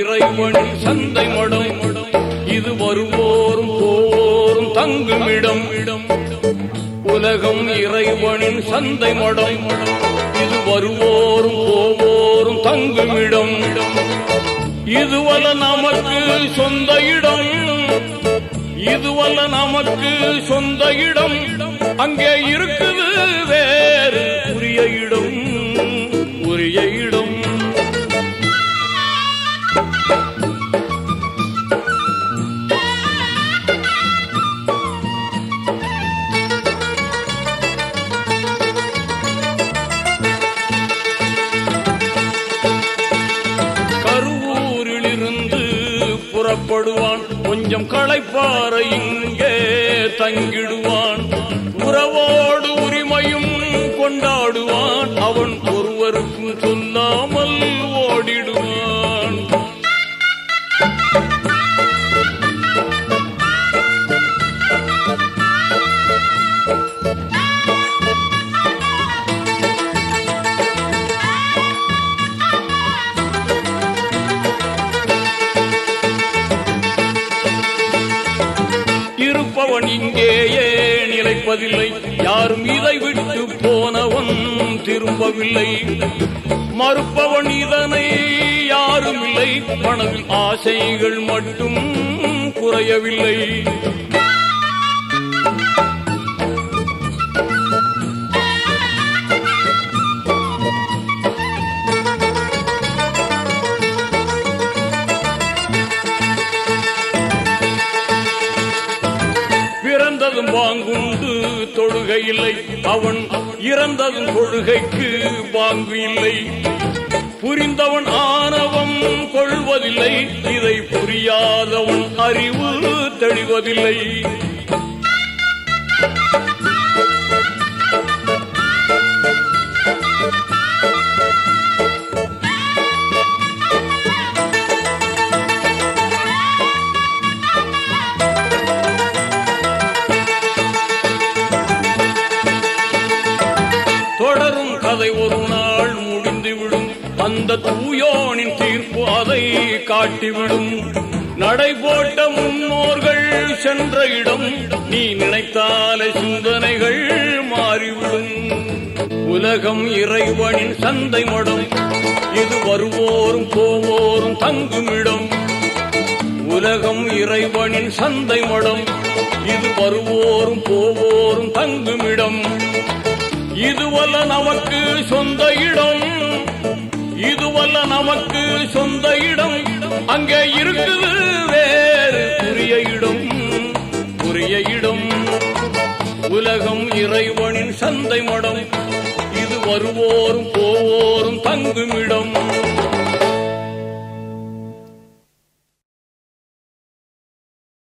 இறைமணி சந்தை மடம். இது வருவோரும் போவோரும் தங்குமிடம். உலகம் இறைவனின் சந்தை மடம். இது வருவோரும் போவோரும் தங்குமிடம். இதுவல்ல நமக்கு சொந்த இடம். இதுவல்ல நமக்கு சொந்த இடம். அங்கே இருக்குது வேறு புரிய இடம். புறப்படுவான். கொஞ்சம் களைப்பார இங்கே தங்கிடுவான். உறவோடு உரிமையும் கொண்டாடுவான். அவன் ஒருவருக்கும் சொல்லாமல் ஓடிடுவான். அவன் இங்கேயே நிலைப்பதில்லை. யாரும் இதை விட்டு போனவன் திரும்பவில்லை. மறுப்பவன் இதனை யாரும் இல்லை. மனதில் ஆசைகள் மட்டும் குறையவில்லை. இறந்ததும் வாங்குண்டு தொழுகை இல்லை. அவன் இறந்ததும் கொள்கைக்கு வாங்கு இல்லை. புரிந்தவன் ஆணவம் கொள்வதில்லை. இதை புரியாதவன் அறிவு தெளிவதில்லை. தொடரும் கதை ஒரு நாள் முடிந்துவிடும். அந்த தூயோனின் தீர்ப்பு அதை காட்டிவிடும். நடை போட்ட முன்னோர்கள் சென்ற இடம் நீ நினைத்தாலே சிந்தனைகள் மாறிவிடும். உலகம் இறைவனின் சந்தை மடம் இது வருவோரும் போவோரும் தங்குமிடம். உலகம் இறைவனின் சந்தை மடம் இது வருவோரும் போவோரும் தங்குமிடம். இதுவல்ல நமக்கு சொந்த இடம். இதுவல்ல நமக்கு சொந்த இடம். அங்கே இருக்குது வேறு புரிய இடம் புரிய இடம். உலகம் இறைவனின் சந்தை மடம். இது வருவோரும் போவோரும் தங்குமிடம்.